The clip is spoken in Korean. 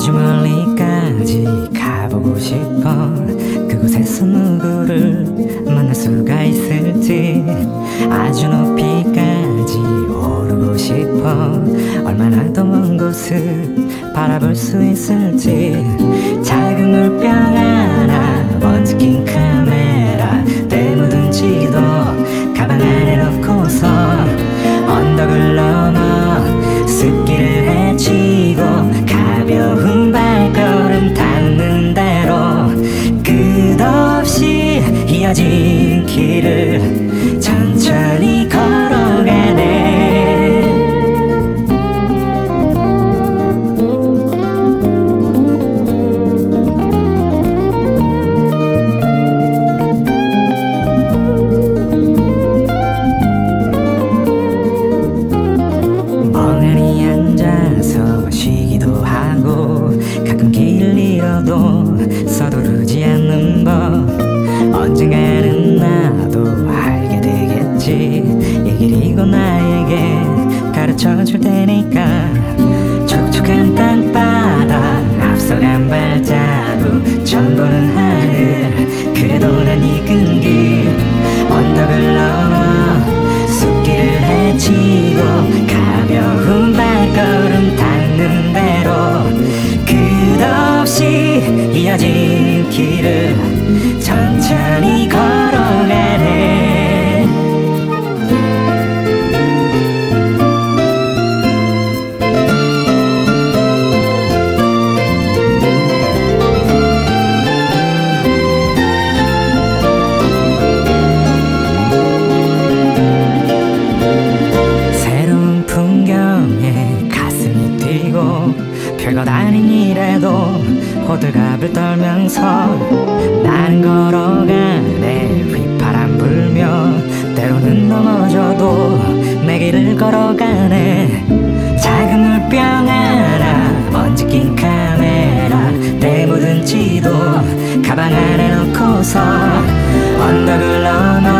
아주 멀리까지 가보고 싶어. 그곳에서 누구를 만날 수가 있을지 아주 높이까지 오르고 싶어. 얼마나 더 먼 곳을 바라볼 수 있을지. 작은 물병 하나 먼지긴 큰 끝없이 이어진 길을 천천히 걸어가네. 멍하니 앉아서 쉬기도 하고 가끔 길을 잃어도 서두르지 않 는 법 언젠가는 나도 알게 되겠지. 이 길이 곧 나에게 가르쳐 줄 테니까. 촉촉한 땅바 아닌 일에도 호들갑을 떨면서 나는 걸어가네 휘파람 불며 때로는 넘어져도 내 길을 걸어가네. 작은 물병 하나 먼지 낀 카메라 때 묻은 지도 가방 안에 넣고서 언덕을 넘어